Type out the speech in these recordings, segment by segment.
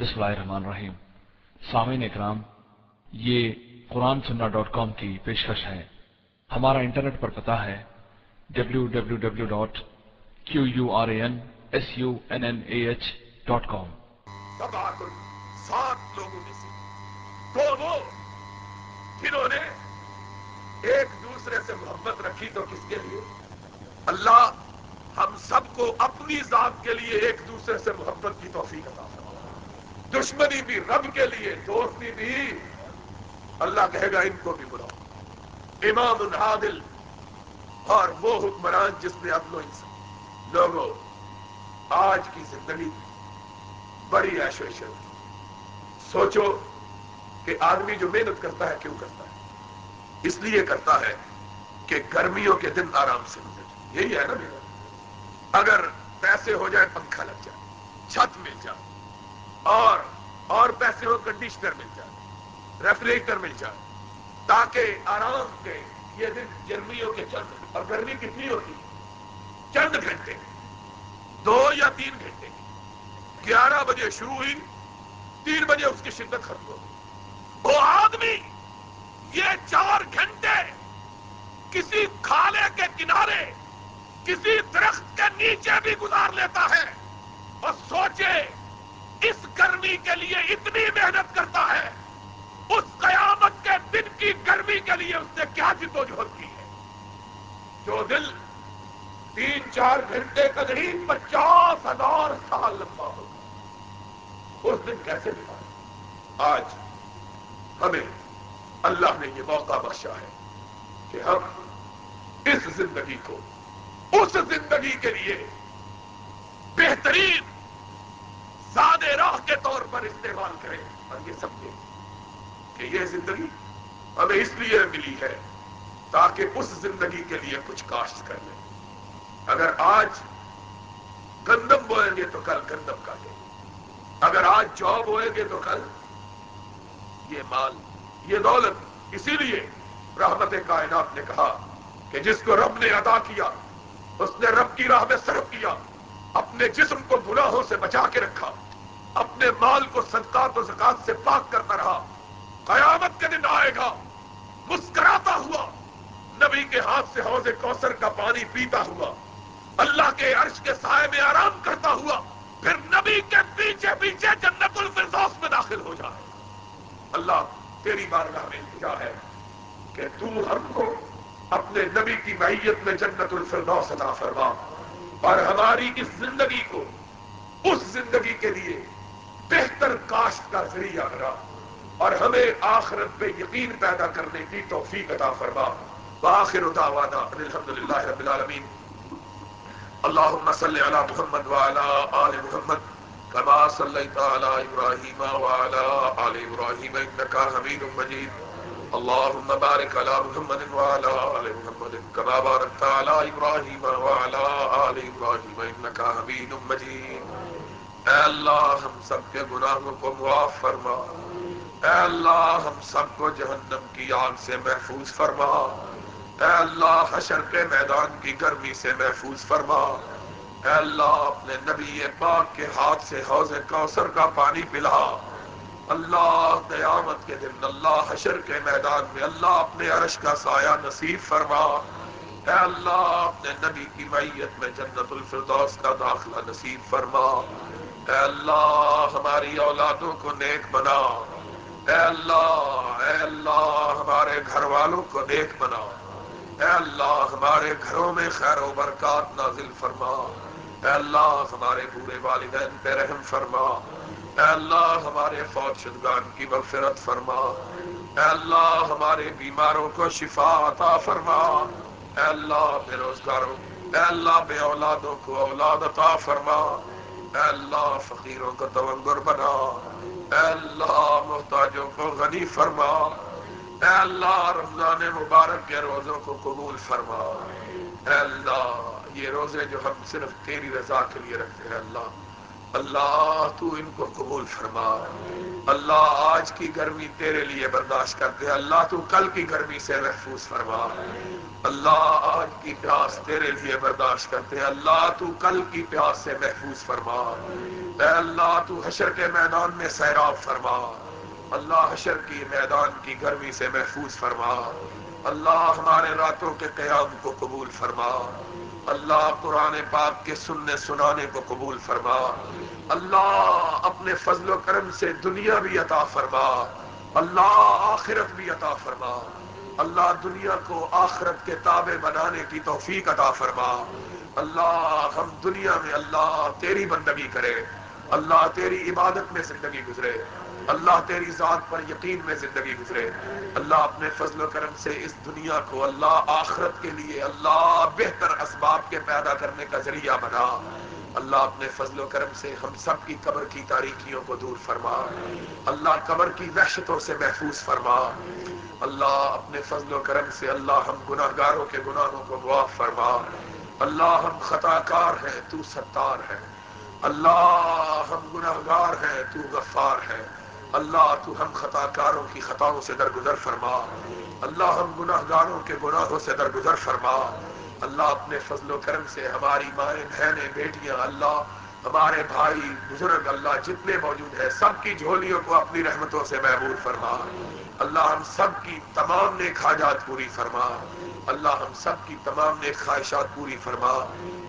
بسم اللہ الرحمن الرحیم۔ سامعین اکرام، یہ قرآن سننا ڈاٹ کام کی پیشکش ہے۔ ہمارا انٹرنیٹ پر پتا ہے W W W dot Q U R A N S U N N A H dot com سات لوگوں میں سے تو وہ جنہوں نے ایک دوسرے سے محبت رکھی تو کس کے لیے؟ اللہ ہم سب کو اپنی ذات کے لیے ایک دوسرے سے محبت کی توفیق عطا فرمائے۔ دشمنی بھی، رب کے لیے، دوستی بھی۔ اللہ کہے گا، ان کو بھی بلاؤ۔ امام العادل اور وہ حکمران جس نے عدل و لوگوں آج کی زندگی بڑی عیش و عشرت سوچو کہ آدمی جو محنت کرتا ہے، کیوں کرتا ہے؟ اس لیے کرتا ہے کہ گرمیوں کے دن آرام سے گزر یہی ہے نا میرا۔ اگر پیسے ہو جائے، پنکھا لگ جائے۔ چھت مل جائے اور اور پیسے ہو کنڈیشنر مل جائے ریفریجریٹر مل جائے، تاکہ آرام کے یہ دن گرمیوں کے چند، اور گرمی کتنی ہوتی چند گھنٹے، دو یا تین گھنٹے، گیارہ بجے شروع ہوئی، تین بجے اس کی شدت ختم ہو گئی۔ وہ آدمی یہ چار گھنٹے کسی کھالے کے کنارے، کسی درخت کے نیچے بھی گزار لیتا ہے اور سوچے اس گرمی کے لیے اتنی محنت کرتا ہے، اس قیامت کے دن کی گرمی کے لیے اس نے کیا جدوجہد کی ہے؟ جو دل تین چار گھنٹے کا نہیں پچاس ہزار سال لمبا ہوگا اس دن کیسے ملا آج ہمیں اللہ نے یہ موقع بخشا ہے کہ ہم اس زندگی کو، اس زندگی کے لیے بہترین زیادہ راہ کے طور پر استعمال کریں۔ اور یہ سمجھیں کہ یہ زندگی ہمیں اس لیے ملی ہے تاکہ اس زندگی کے لیے کچھ کاشت کر لیں۔ اگر آج گندم بوئیں گے تو کل گندم کاٹیں گے اگر آج جاب بوئیں گے تو کل یہ مال، یہ دولت۔ اسی لیے رحمت کائنات نے کہا کہ جس کو رب نے ادا کیا، اس نے رب کی راہ میں صرف کیا، اپنے جسم کو گناہوں سے بچا کے رکھا۔ اپنے مال کو صدقات و زکات سے پاک کرتا رہا۔ قیامت کے دن آئے گا، مسکراتا ہوا۔ نبی کے ہاتھ سے حوض کوثر کا پانی پیتا ہوا۔ اللہ کے عرش کے سائے میں آرام کرتا ہوا۔ پھر نبی کے پیچھے پیچھے جنت الفردوس میں داخل ہو جائے۔ اللہ، تیری بارگاہ میں التجا ہے کہ تو ہم کو اپنے نبی کی معیت میں جنت الفردوس عطا فرما اور ہماری اس زندگی کو، اس زندگی کے لیے بہتر کاشت کا ذریعہ بنا اور ہمیں آخرت پہ یقین پیدا کرنے کی توفیق عطا فرما۔ وآخر دعوانا الحمد للہ رب العالمین۔ اللهم صل على محمد وعلى آل محمد كما صليت على إبراهيم وعلى آل إبراهيم إنك حميد مجيد اللهم بارك على محمد وعلى آل محمد كما باركت على إبراهيم وعلى آل إبراهيم إنك حميد مجيد اے اللہ ہم سب کے گناہوں کو معاف فرما۔ اے اللہ ہم سب کو جہنم کی آگ سے محفوظ فرما۔ اے اللہ حشر کے میدان کی گرمی سے محفوظ فرما۔ اے اللہ اپنے نبی پاک کے ہاتھ سے حوض کوثر کا پانی پلا۔ اللہ قیامت کے دن اللہ حشر کے میدان میں اللہ اپنے عرش کا سایہ نصیب فرما۔ اے اللہ اپنے نبی کی معیت میں جنت الفردوس کا داخلہ نصیب فرما۔ اے اللہ، ہماری اولادوں کو نیک بنا اے اللہ اے اللہ، ہمارے گھر والوں کو نیک بنا اے اللہ، ہمارے گھروں میں خیر و برکات نازل فرما اے اللہ، ہمارے پورے والدین پہ رحم فرما اے اللہ، ہمارے فوج شدگان کی مغفرت فرما اے اللہ، ہمارے بیماروں کو شفا عطا فرما اے اللہ، بے روزگاروں، اے اللہ، بے اولادوں کو اولاد عطا فرما اے اللہ فقیروں کو تونگر بنا۔ اے اللہ محتاجوں کو غنی فرما۔ اے اللہ رمضان مبارک کے روزوں کو قبول فرما۔ اے اللہ، یہ روزے جو ہم صرف تیری رضا کے لیے رکھتے ہیں، اللہ اللہ تو ان کو قبول فرما۔ اللہ آج کی گرمی تیرے لیے برداشت کرتے اللہ تو کل کی گرمی سے محفوظ فرما۔ اللہ آج کی پیاس تیرے لیے برداشت کرتے اللہ تو کل کی پیاس سے محفوظ فرما۔ اے اللہ تو حشر کے میدان میں سیراب فرما۔ اللہ حشر کی میدان کی گرمی سے محفوظ فرما۔ اللہ ہمارے راتوں کے قیام کو قبول فرما۔ اللہ قرآن پاک کے سننے سنانے کو قبول فرما۔ اللہ اپنے فضل و کرم سے دنیا بھی عطا فرما۔ اللہ آخرت بھی عطا فرما۔ اللہ دنیا کو آخرت کے تابع بنانے کی توفیق عطا فرما۔ اللہ ہم دنیا میں اللہ تیری بندگی کرے۔ اللہ تیری عبادت میں زندگی گزرے۔ اللہ تیری ذات پر یقین میں زندگی گزرے۔ اللہ اپنے فضل و کرم سے اس دنیا کو اللہ آخرت کے لیے اللہ بہتر اسباب کے پیدا کرنے کا ذریعہ بنا۔ اللہ اپنے فضل و کرم سے ہم سب کی قبر کی تاریخیوں کو دور فرما۔ اللہ قبر کی وحشتوں سے محفوظ فرما۔ اللہ اپنے فضل و کرم سے اللہ ہم گناہ گاروں کے گناہوں کو معاف فرما۔ اللہ ہم خطا کار ہیں، تو ستار ہے اللہ ہم گناہ گار ہیں، تو غفار ہے اللہ تو ہم خطا کاروں کی خطاؤں سے درگزر فرما۔ اللہ ہم گناہ گاروں کے گناہوں سے درگزر فرما۔ اللہ اپنے فضل و کرم سے ہماری مائیں، بہنیں، بیٹیاں، اللہ، ہمارے بھائی، بزرگ، اللہ جتنے موجود ہیں، سب کی جھولیوں کو اپنی رحمتوں سے محبوب فرما۔ اللہ ہم سب کی تمام نیک حاجات پوری فرما۔ اللہ ہم سب کی تمام نیک خواہشات پوری فرما۔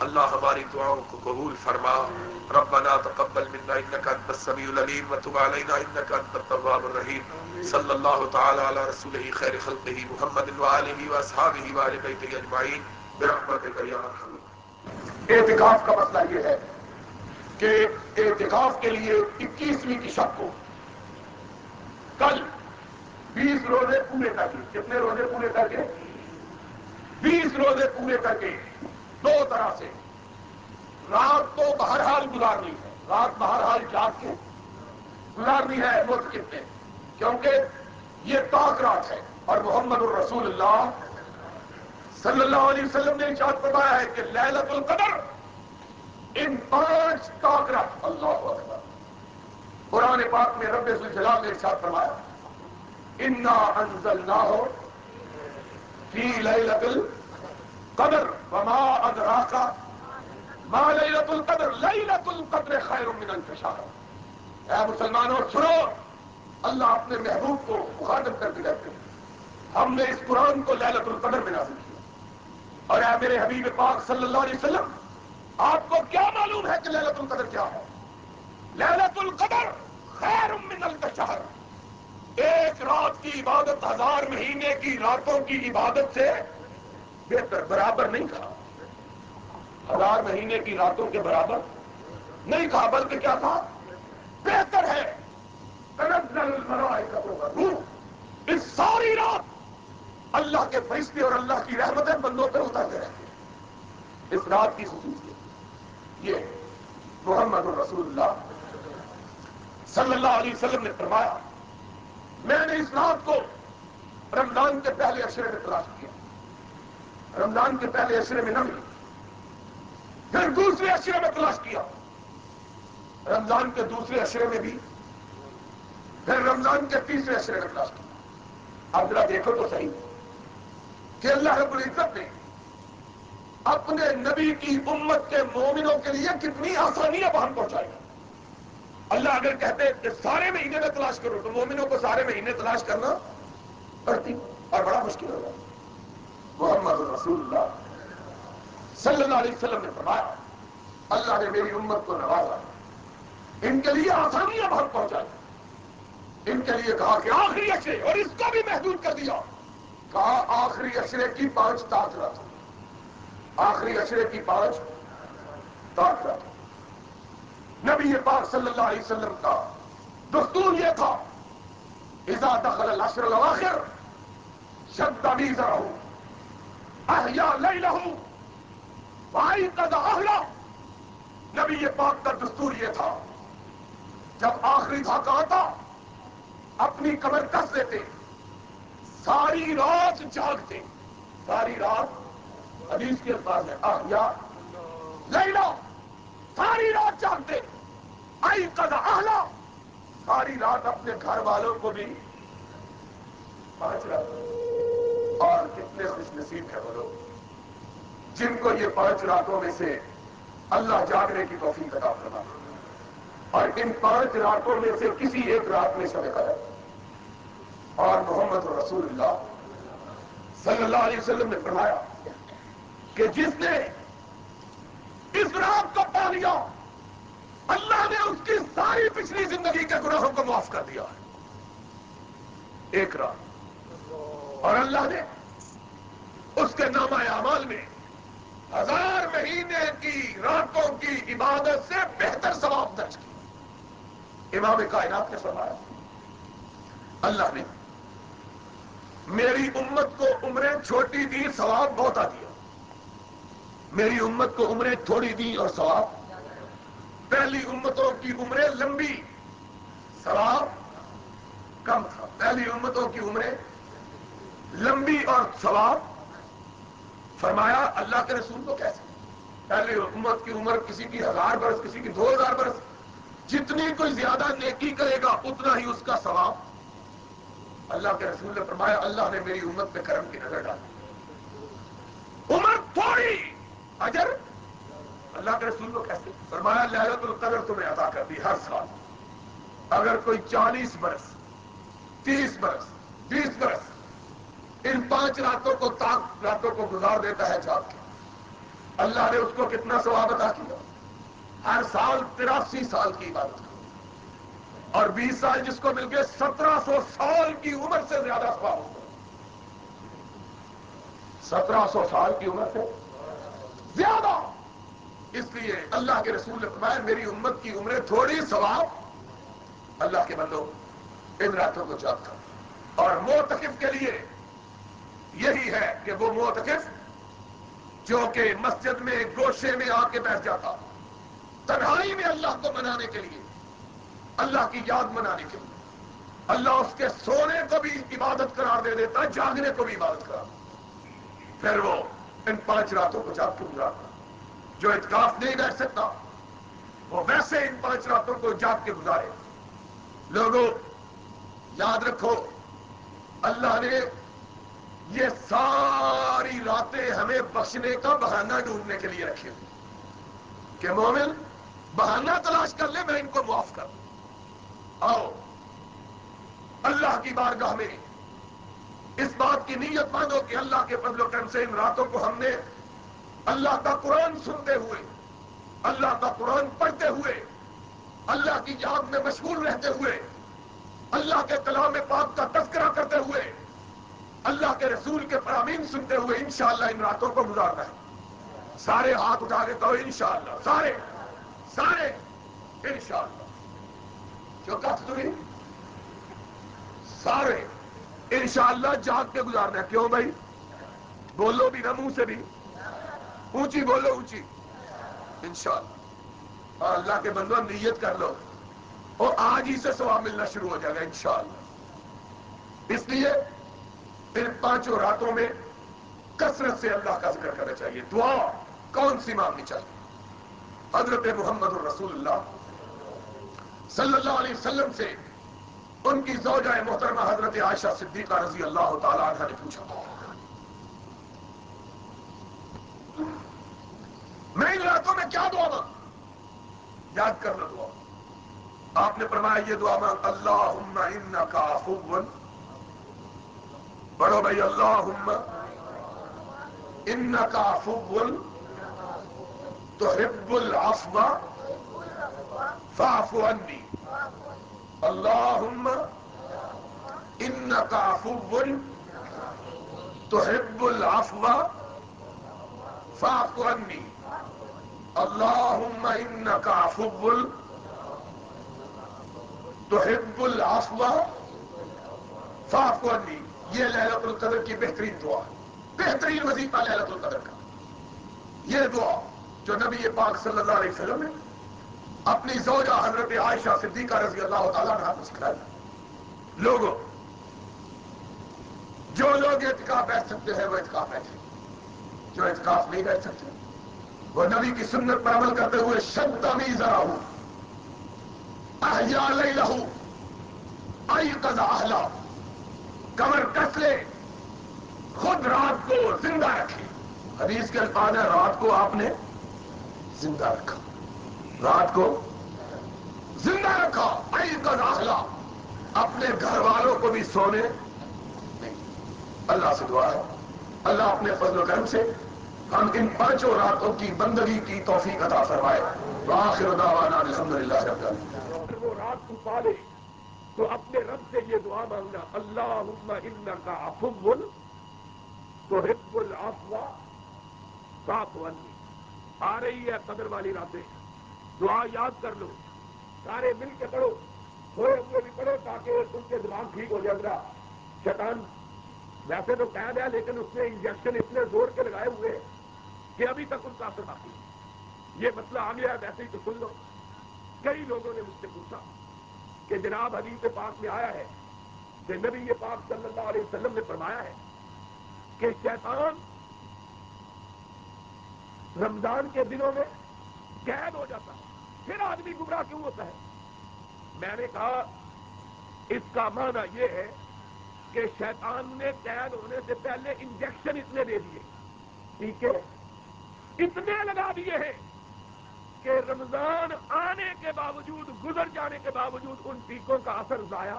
اللہ ہماری دعاؤں کو قبول فرما۔ ربنا تقبل منا انك انت السميع العليم وتب علينا انك انت التواب الرحيم صلى الله تعالى على رسوله خير خلقه محمد وآله واصحابه وآل بيته اجمعين برحمتك يا ارحم۔ اعتکاف کا مسئلہ یہ ہے کہ اعتکاف کے لیے اکیسویں کی شب کو کل بیس روزے پورے کر کے۔ کتنے روزے پورے کر کے؟ بیس روزے پورے کر کے۔ دو طرح سے۔ رات تو بہرحال گزارنی ہے۔ رات بہرحال جاگ کے گزارنی ہے ملک کتنے۔ کیونکہ یہ تاک رات ہے۔ اور محمد الرسول اللہ صلی اللہ علیہ وسلم نے ارشاد بتایا ہے کہ للت القدر ان پانچ تاک رات۔ اللہ اکبر۔ قرآن پاک میں رب الجلال نے ارشاد فرمایا۔ انا انزلنا ہو فی لیلت القدر وما ادراکا ما لیلت القدر لیلت القدر خیر من الف اے مسلمانوں، سنو، اللہ اپنے محبوب کو مخاطب کر کے رہتے ہیں۔ ہم نے اس قرآن کو لیلت القدر میں نازل کیا۔ اور اے میرے حبیب پاک صلی اللہ علیہ وسلم، آپ کو کیا معلوم ہے کہ لیلت القدر کیا ہے؟ لیلت القدر خیر من الف ایک رات کی عبادت ہزار مہینے کی راتوں کی عبادت سے بہتر، برابر نہیں کہا۔ ہزار مہینے کی راتوں کے برابر نہیں کہا، بلکہ کیا تھا بہتر ہے۔ اس ساری رات اللہ کے فیصلے اور اللہ کی رحمتیں بندوں پہ اترتے رہتے اس رات کی خصوصیت یہ محمد الرسول اللہ صلی اللہ علیہ وسلم نے فرمایا میں نے اس رات کو رمضان کے پہلے اشرے میں تلاش کیا۔ رمضان کے پہلے اشرے میں نہ ملی پھر دوسرے اشرے میں تلاش کیا۔ رمضان کے دوسرے اشرے میں بھی۔ پھر رمضان کے تیسرے اشرے میں تلاش کیا۔ اب ذرا دیکھو تو صحیح۔ کہ اللہ رب العزت نے اپنے نبی کی امت کے مومنوں کے لیے کتنی آسانیاں باہر پہنچائی۔ اللہ اگر کہتے کہ سارے مہینے میں تلاش کرو تو مومنوں کو سارے مہینے تلاش کرنا پڑتی اور بڑا مشکل ہوگا۔ محمد رسول اللہ صلی اللہ علیہ وسلم نے فرمایا، اللہ نے میری امت کو نوازا، ان کے لیے آسانیاں بہت پہنچائی، ان کے لیے کہا کہ آخری اشرے اور اس کو بھی محدود کر دیا۔ کہا، آخری اشرے کی پانچ تاثرات آخری اشرے کی پانچ تاثرات نبی پاک صلی اللہ علیہ وسلم کا دستور یہ تھا، اذا دخل الاشر الاخر شد میزرہ احیا لیلہ بھائی کا اہلا نبی پاک کا دستور یہ تھا، جب آخری دھاکہ آتا، اپنی کمر کس دیتے ساری رات جاگتے، ساری رات حدیث کے الفاظ ہے آہیا لیلا ساری رات جاگتے۔ آئی ساری رات اپنے گھر والوں کو بھی پانچ رات۔ اور کتنے خوش نصیب ہے وہ لوگ۔ جن کو یہ پانچ راتوں میں سے اللہ جاگنے کی توفیق عطا فرما۔ اور ان پانچ راتوں میں سے کسی ایک رات میں شب قدر اور محمد رسول اللہ صلی اللہ علیہ وسلم نے فرمایا کہ جس نے اس رات کو پا لیا اللہ نے اس کی ساری پچھلی زندگی کے گناہوں کو معاف کر دیا ہے۔ ایک رات۔ اور اللہ نے اس کے نامہ اعمال میں ہزار مہینے کی راتوں کی عبادت سے بہتر ثواب درج کی امام کائنات نے فرمایا، اللہ نے میری امت کو عمریں چھوٹی دی ثواب بہت آ دیا۔ میری امت کو عمریں تھوڑی دی اور ثواب پہلی امتوں کی عمریں لمبی۔ ثواب کم تھا۔ پہلی امتوں کی عمریں لمبی اور ثواب فرمایا، اللہ کے رسول کو کیسے؟ پہلی امت کی عمر کسی کی ہزار برس، کسی کی دو ہزار برس۔ جتنی کوئی زیادہ نیکی کرے گا، اتنا ہی اس کا ثواب۔ اللہ کے رسول نے فرمایا، اللہ نے میری امت پہ کرم کی نظر ڈالی۔ عمر تھوڑی، اجر اللہ کے رسول کو کیسے فرمایا لہرت القدر تمہیں ادا کر دی ہر سال۔ اگر کوئی چالیس برس، تیس برس، بیس برس ان پانچ راتوں کو تاک راتوں کو گزار دیتا ہے جاگ کے۔ اللہ نے اس کو کتنا ثواب ادا کیا؟ ہر سال تراسی سال کی عبادت کرو۔ اور بیس سال جس کو مل گئے، سترہ سو سال کی عمر سے زیادہ ثواب ہوگا سترہ سو سال کی عمر سے زیادہ۔ اس لیے اللہ کے رسول نے فرمایا، میری امت کی عمریں تھوڑی ثواب۔ اللہ کے بندو ان راتوں کو جاتا اور موتقف کے لیے یہی ہے کہ وہ موتقف جو کہ مسجد میں گوشے میں آ کے بیٹھ جاتا، تنہائی میں اللہ کو منانے کے لیے، اللہ کی یاد منانے کے لیے۔ اللہ اس کے سونے کو بھی عبادت قرار دے دیتا، جاگنے کو بھی عبادت قرار پھر وہ ان پانچ راتوں کو جاگ کے گزارتا۔ جو اتکاف نہیں بیٹھ سکتا، وہ ویسے ان پانچ راتوں کو جاگ کے گزارے۔ لوگوں، یاد رکھو، اللہ نے یہ ساری راتیں ہمیں بخشنے کا بہانہ ڈھونڈنے کے لیے رکھی ہوئی۔ کہ مومن، بہانہ تلاش کر لے، میں ان کو معاف کر۔ آؤ، اللہ کی بارگاہ میں اس بات کی نیت مانو کہ اللہ کے فضل و کرم سے ان راتوں کو ہم نے اللہ کا قرآن سنتے ہوئے، اللہ کا قرآن پڑھتے ہوئے، اللہ کی یاد میں مشغول رہتے ہوئے، اللہ کے کلام پاک کا تذکرہ کرتے ہوئے، اللہ کے رسول کے فرامین سنتے ہوئے انشاءاللہ ان راتوں کو گزارنا ہے۔ سارے ہاتھ اٹھا کے کہو انشاءاللہ، سارے سارے، انشاءاللہ۔ جو کہتے تھی سارے۔ انشاءاللہ جاگ کے گزارنا ہے۔ کیوں بھائی؟ بولو بھی نہ منہ سے بھی۔ اونچی بولو، اونچی۔ انشاءاللہ۔ اور اللہ کے بندو نیت کر لو۔ اور آج ہی سے سواب ملنا شروع ہو جائے گا، انشاءاللہ۔ اس لیے ان پانچوں راتوں میں کثرت سے اللہ کا ذکر کرنا چاہیے۔ دعا کون سی مانگنی چاہیے؟ حضرت محمد الرسول اللہ صلی اللہ علیہ وسلم سے ان کی زوجہ محترمہ حضرت عائشہ صدیقہ رضی اللہ تعالی عنہ نے پوچھا۔ ان راتوں میں کیا دعا مانگ یاد کر لو دعا۔ آپ نے فرمایا یہ دعا مانگ اللہ ان کا فون بھائی اللہ ان کا فون تو ہب الافوا فاف انی اللهم انك عفو۔ تحب العفو فاعف عني اللهم انك عفو تحب العفو. فاعف عني. یہ لہلت القدر کی بہترین دعا بہترین وظیفہ لہلت القدر کا. یہ دعا جو نبی پاک صلی اللہ علیہ وسلم نے اپنی زوجہ حضرت عائشہ صدیقہ رضی اللہ تعالیٰ نے سکھلائی لوگوں، جو لوگ اعتکاف بیٹھ سکتے ہیں وہ اعتکاف بیٹھے. جو اعتکاف نہیں بیٹھ سکتے وہ نبی کی سنت پر عمل کرتے ہوئے شب تمیز رہو احیا لئی لہو آئی قضا اہلا کمر کس لے۔ خود رات کو زندہ رکھے۔ حدیث کے الفاظ ہے رات کو آپ نے زندہ رکھا۔ رات کو زندہ رکھا۔ عید کا داخلہ اپنے گھر والوں کو بھی سونے نہیں۔ اللہ سے دعا ہے۔ اللہ اپنے فضل و کرم سے ہم ان پانچوں راتوں کی بندگی کی توفیق عطا فرمائے۔ آخر دعوانا الحمد للہ رب العالمین۔ وہ رات کو پالے تو اپنے رب سے یہ دعا مانگنا۔ اللہ ان کا افل تو حب الافوا آ رہی ہے قدر والی راتیں۔ دعا یاد کر لو۔ سارے مل کے پڑھو۔ تھوڑے ہوئے بھی پڑھو تاکہ ان کے دماغ ٹھیک ہو جائے۔ گا شیطان، ویسے تو قید ہے، لیکن اس نے انجیکشن اتنے زور کے لگائے ہوئے۔ کہ ابھی تک ان کا اثر باقی یہ مسئلہ آ گیا ویسے ہی تو سن لو۔ کئی لوگوں نے مجھ سے پوچھا کہ جناب حدیث پاک میں آیا ہے کہ نبی یہ پاک صلی اللہ علیہ وسلم نے فرمایا ہے کہ شیطان رمضان کے دنوں میں قید ہو جاتا ہے۔ پھر آدمی گمراہ کیوں ہوتا ہے؟ میں نے کہا، اس کا معنی یہ ہے کہ شیطان نے قید ہونے سے پہلے انجیکشن اتنے دے دیے۔ ٹھیک ہے؟ اتنے لگا دیے ہیں کہ رمضان آنے کے باوجود، گزر جانے کے باوجود ان ٹیکوں کا اثر ضائع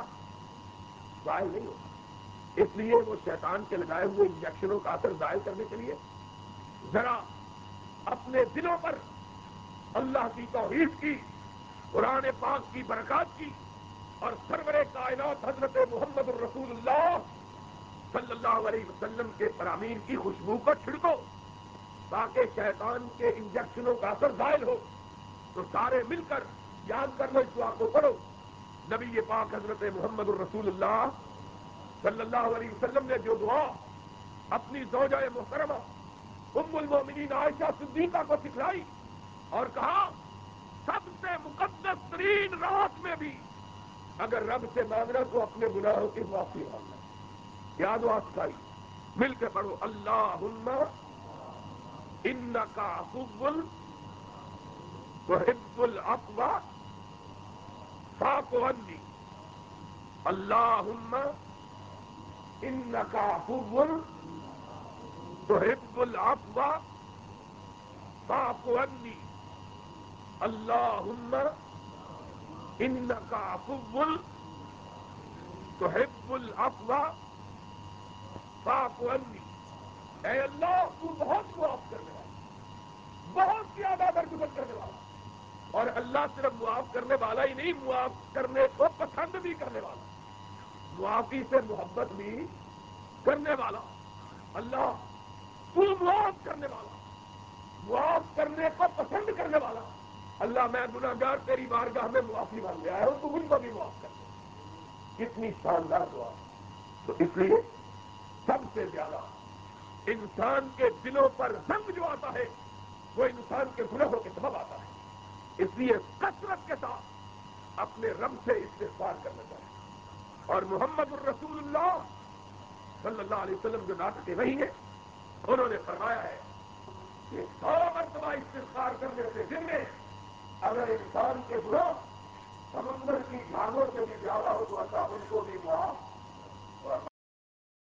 ضائع نہیں ہوتا۔ اس لیے وہ شیطان کے لگائے ہوئے انجیکشنوں کا اثر ضائع کرنے کے لیے ذرا اپنے دلوں پر اللہ کی توحید کی، قرآن پاک کی برکات کی اور سرور کائنات حضرت محمد الرسول اللہ صلی اللہ علیہ وسلم کے فرامین کی خوشبو کو چھڑکو۔ تاکہ شیطان کے انجیکشنوں کا اثر ظاہر ہو، تو سارے مل کر یاد کر لو اس دعا کو پڑھو۔ نبی یہ پاک حضرت محمد الرسول اللہ صلی اللہ علیہ وسلم نے جو دعا اپنی زوجہ محترمہ ام المومنین عائشہ صدیقہ کو سکھلائی اور کہا، سب سے مقدس ترین رات میں بھی اگر رب سے مانگنا تو اپنے گناہوں کی معافی مانگنا یاد سکھائی مل کے پڑھو اللہ ان کا حب تو حب الفوا فاقی اللہ ان کا حب تو حب الفوا فاقی اللہ ان کا افول تو حب الفوا اے اللہ، تو بہت معاف کرنے والا بہت زیادہ درگزر کرنے والا اور اللہ صرف معاف کرنے والا ہی نہیں، معاف کرنے کو پسند بھی کرنے والا معافی سے محبت بھی کرنے والا۔ اللہ، تو معاف کرنے والا۔ معاف کرنے کو پسند کرنے والا۔ اللہ، میں گناگار تیری بارگاہ میں معافی مانگ گیا ہوں، تو ان کو بھی معاف کر دے۔ کتنی شاندار دعا۔ تو اس لیے سب سے زیادہ انسان کے دلوں پر زنگ جو آتا ہے، وہ انسان کے گناہوں کے سبب آتا ہے۔ اس لیے کثرت کے ساتھ اپنے رب سے استفار کرنا چاہیے۔ اور محمد الرسول اللہ صلی اللہ علیہ وسلم جو ناٹکے نہیں ہیں۔ انہوں نے فرمایا ہے کہ سو مرتبہ استفار کرنے سے دن میں اگر انسان کے گناہ سمندر کی جھاگوں سے بھی زیادہ ہو تو اللہ ان کو بھی معاف